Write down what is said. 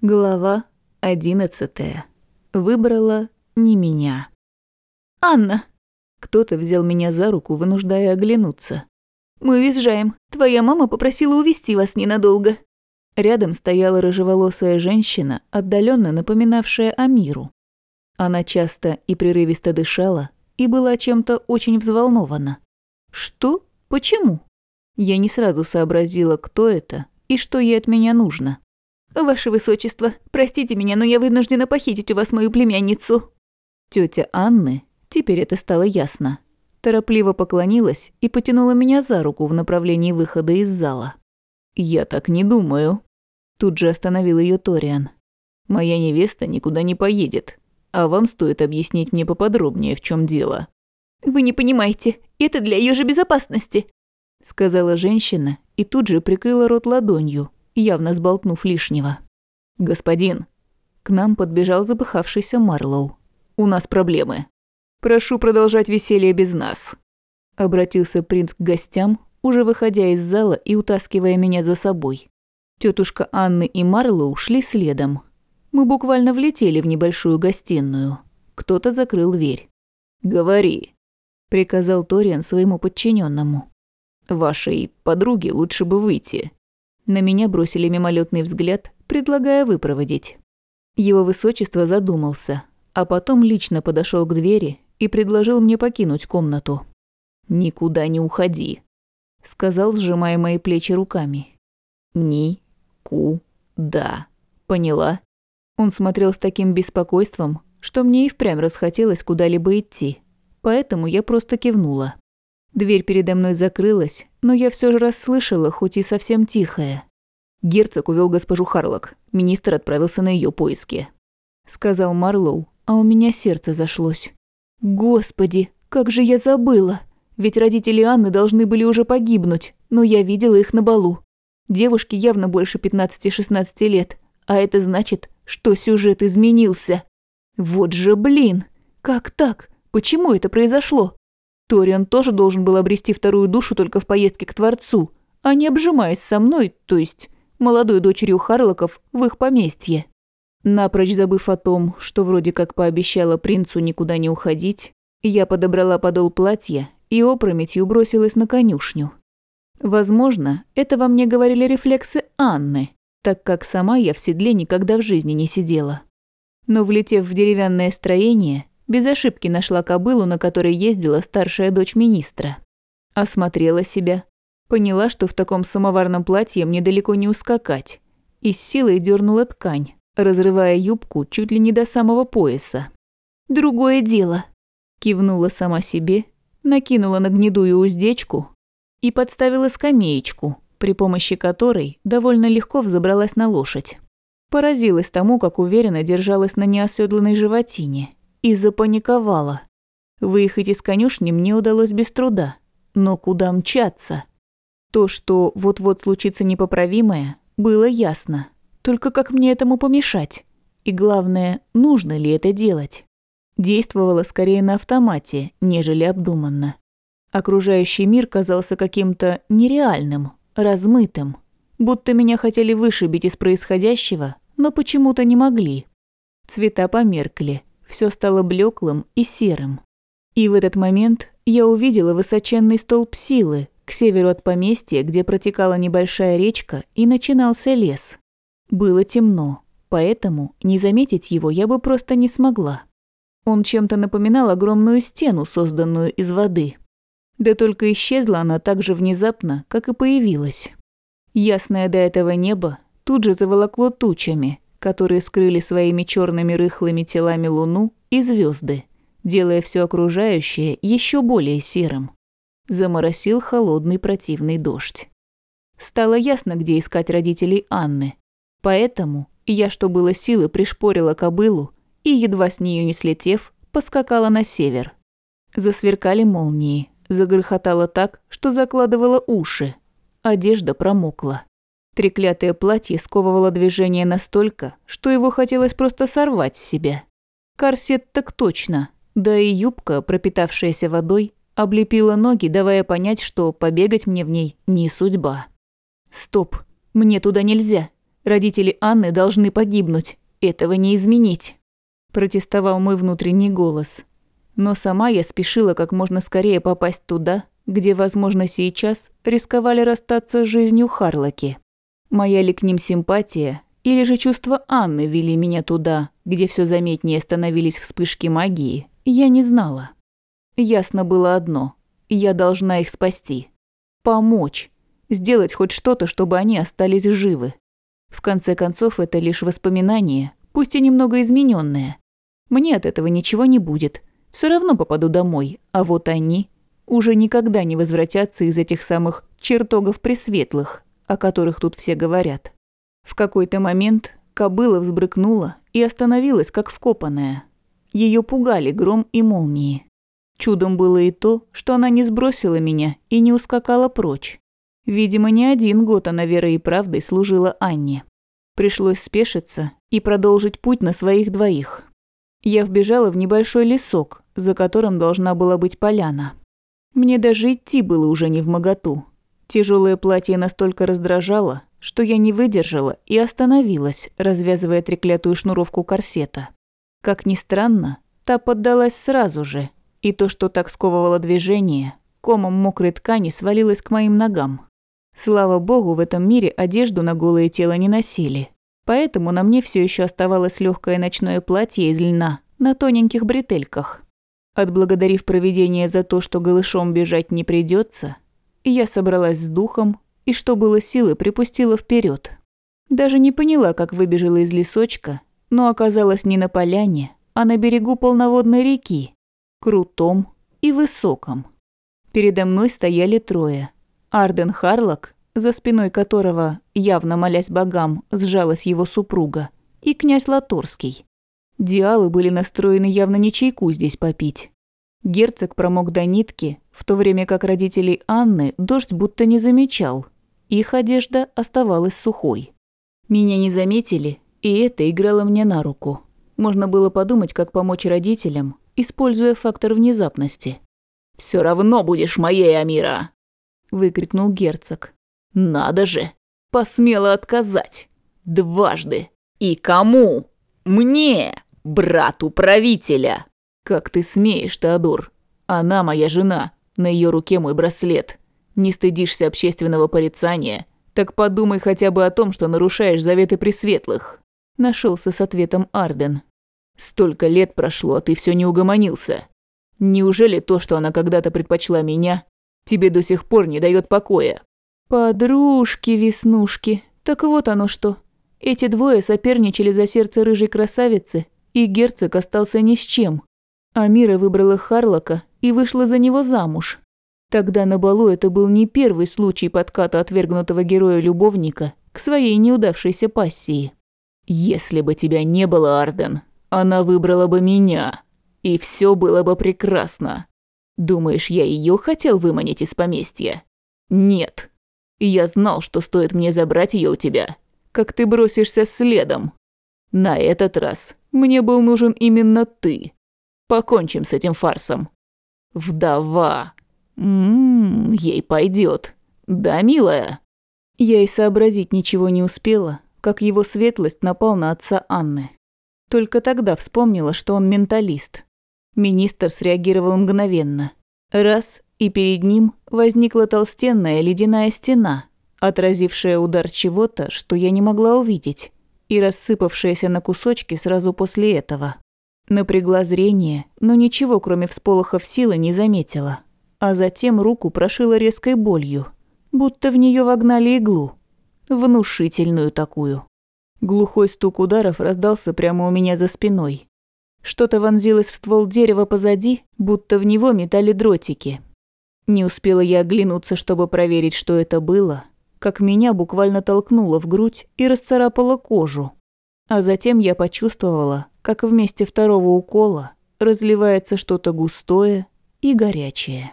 Глава одиннадцатая. Выбрала не меня. «Анна!» Кто-то взял меня за руку, вынуждая оглянуться. «Мы уезжаем. Твоя мама попросила увезти вас ненадолго». Рядом стояла рыжеволосая женщина, отдаленно напоминавшая Амиру. Она часто и прерывисто дышала и была чем-то очень взволнована. «Что? Почему?» Я не сразу сообразила, кто это и что ей от меня нужно. «Ваше высочество, простите меня, но я вынуждена похитить у вас мою племянницу». Тётя Анны, теперь это стало ясно, торопливо поклонилась и потянула меня за руку в направлении выхода из зала. «Я так не думаю», – тут же остановил её Ториан. «Моя невеста никуда не поедет, а вам стоит объяснить мне поподробнее, в чём дело». «Вы не понимаете, это для её же безопасности», – сказала женщина и тут же прикрыла рот ладонью, явно сболтнув лишнего. «Господин!» К нам подбежал запыхавшийся Марлоу. «У нас проблемы. Прошу продолжать веселье без нас». Обратился принц к гостям, уже выходя из зала и утаскивая меня за собой. Тетушка Анны и Марлоу шли следом. Мы буквально влетели в небольшую гостиную. Кто-то закрыл дверь. «Говори», – приказал Ториан своему подчиненному. «Вашей подруге лучше бы выйти. На меня бросили мимолетный взгляд, предлагая выпроводить. Его высочество задумался, а потом лично подошел к двери и предложил мне покинуть комнату. «Никуда не уходи», – сказал, сжимая мои плечи руками. «Ни-ку-да». Поняла? Он смотрел с таким беспокойством, что мне и впрямь расхотелось куда-либо идти, поэтому я просто кивнула. Дверь передо мной закрылась, но я все же расслышала, хоть и совсем тихое. Герцог увел госпожу Харлок. Министр отправился на ее поиски. Сказал Марлоу, а у меня сердце зашлось. Господи, как же я забыла! Ведь родители Анны должны были уже погибнуть, но я видела их на балу. Девушке явно больше 15-16 лет, а это значит, что сюжет изменился. Вот же блин! Как так? Почему это произошло? Ториан тоже должен был обрести вторую душу только в поездке к Творцу, а не обжимаясь со мной, то есть молодой дочерью Харлоков, в их поместье. Напрочь забыв о том, что вроде как пообещала принцу никуда не уходить, я подобрала подол платья и опрометью бросилась на конюшню. Возможно, это во мне говорили рефлексы Анны, так как сама я в седле никогда в жизни не сидела. Но влетев в деревянное строение, без ошибки нашла кобылу, на которой ездила старшая дочь министра. Осмотрела себя. Поняла, что в таком самоварном платье мне далеко не ускакать. И с силой дернула ткань, разрывая юбку чуть ли не до самого пояса. «Другое дело», – кивнула сама себе, накинула на гнедую уздечку и подставила скамеечку, при помощи которой довольно легко взобралась на лошадь. Поразилась тому, как уверенно держалась на неоседланной животине и запаниковала. Выехать из конюшни мне удалось без труда. Но куда мчаться? То, что вот-вот случится непоправимое, было ясно. Только как мне этому помешать? И главное, нужно ли это делать? Действовала скорее на автомате, нежели обдуманно. Окружающий мир казался каким-то нереальным, размытым. Будто меня хотели вышибить из происходящего, но почему-то не могли. Цвета померкли, все стало блеклым и серым. И в этот момент я увидела высоченный столб силы к северу от поместья, где протекала небольшая речка и начинался лес. Было темно, поэтому не заметить его я бы просто не смогла. Он чем-то напоминал огромную стену, созданную из воды. Да только исчезла она так же внезапно, как и появилась. Ясное до этого небо тут же заволокло тучами, которые скрыли своими черными рыхлыми телами луну и звезды, делая все окружающее еще более серым. Заморосил холодный противный дождь. Стало ясно, где искать родителей Анны. Поэтому я, что было силы, пришпорила кобылу и, едва с нее не слетев, поскакала на север. Засверкали молнии, загрохотало так, что закладывало уши. Одежда промокла. Треклятое платье сковывало движение настолько, что его хотелось просто сорвать с себя. Корсет так точно, да и юбка, пропитавшаяся водой, облепила ноги, давая понять, что побегать мне в ней не судьба. Стоп, мне туда нельзя. Родители Анны должны погибнуть. Этого не изменить. Протестовал мой внутренний голос. Но сама я спешила как можно скорее попасть туда, где, возможно, сейчас рисковали расстаться с жизнью Харлоки. Моя ли к ним симпатия, или же чувства Анны вели меня туда, где все заметнее становились вспышки магии, я не знала. Ясно было одно – я должна их спасти. Помочь. Сделать хоть что-то, чтобы они остались живы. В конце концов, это лишь воспоминание, пусть и немного измененное. Мне от этого ничего не будет. Все равно попаду домой, а вот они уже никогда не возвратятся из этих самых чертогов пресветлых, о которых тут все говорят. В какой-то момент кобыла взбрыкнула и остановилась, как вкопанная. Ее пугали гром и молнии. Чудом было и то, что она не сбросила меня и не ускакала прочь. Видимо, не один год она верой и правдой служила Анне. Пришлось спешиться и продолжить путь на своих двоих. Я вбежала в небольшой лесок, за которым должна была быть поляна. Мне даже идти было уже не в моготу. Тяжелое платье настолько раздражало, что я не выдержала и остановилась, развязывая треклятую шнуровку корсета. Как ни странно, та поддалась сразу же, и то, что так сковывало движение, комом мокрой ткани свалилось к моим ногам. Слава богу, в этом мире одежду на голое тело не носили. Поэтому на мне все еще оставалось легкое ночное платье из льна на тоненьких бретельках. Отблагодарив провидение за то, что голышом бежать не придется, я собралась с духом и, что было силы, припустила вперед. Даже не поняла, как выбежала из лесочка, но оказалась не на поляне, а на берегу полноводной реки, крутом и высоком. Передо мной стояли трое – Арден Харлок, за спиной которого, явно молясь богам, сжалась его супруга, и князь Латорский. Диалы были настроены явно не чайку здесь попить. Герцог промок до нитки, в то время как родителей Анны дождь будто не замечал. Их одежда оставалась сухой. Меня не заметили, и это играло мне на руку. Можно было подумать, как помочь родителям, используя фактор внезапности. «Всё равно будешь моей, Амира!» выкрикнул герцог. Надо же, посмела отказать. Дважды. И кому? Мне, брату правителя. Как ты смеешь, Теодор? Она моя жена, на ее руке мой браслет. Не стыдишься общественного порицания? Так подумай хотя бы о том, что нарушаешь заветы пресветлых. Нашелся с ответом Арден. Столько лет прошло, а ты все не угомонился. Неужели то, что она когда-то предпочла меня, тебе до сих пор не дает покоя». «Подружки-веснушки, так вот оно что. Эти двое соперничали за сердце рыжей красавицы, и герцог остался ни с чем. Амира выбрала Харлока и вышла за него замуж. Тогда на балу это был не первый случай подката отвергнутого героя-любовника к своей неудавшейся пассии. «Если бы тебя не было, Арден, она выбрала бы меня, и все было бы прекрасно. Думаешь, я ее хотел выманить из поместья? Нет. Я знал, что стоит мне забрать ее у тебя, как ты бросишься следом. На этот раз мне был нужен именно ты. Покончим с этим фарсом. Вдова. Ммм, ей пойдет. Да, милая? Я и сообразить ничего не успела, как его светлость напал на отца Анны. Только тогда вспомнила, что он менталист – Министр среагировал мгновенно. Раз, и перед ним возникла толстенная ледяная стена, отразившая удар чего-то, что я не могла увидеть, и рассыпавшаяся на кусочки сразу после этого. Напрягла зрение, но ничего, кроме всполохов силы, не заметила. А затем руку прошила резкой болью, будто в нее вогнали иглу. Внушительную такую. Глухой стук ударов раздался прямо у меня за спиной. Что-то вонзилось в ствол дерева позади, будто в него метали дротики. Не успела я оглянуться, чтобы проверить, что это было, как меня буквально толкнуло в грудь и расцарапало кожу. А затем я почувствовала, как вместе второго укола разливается что-то густое и горячее.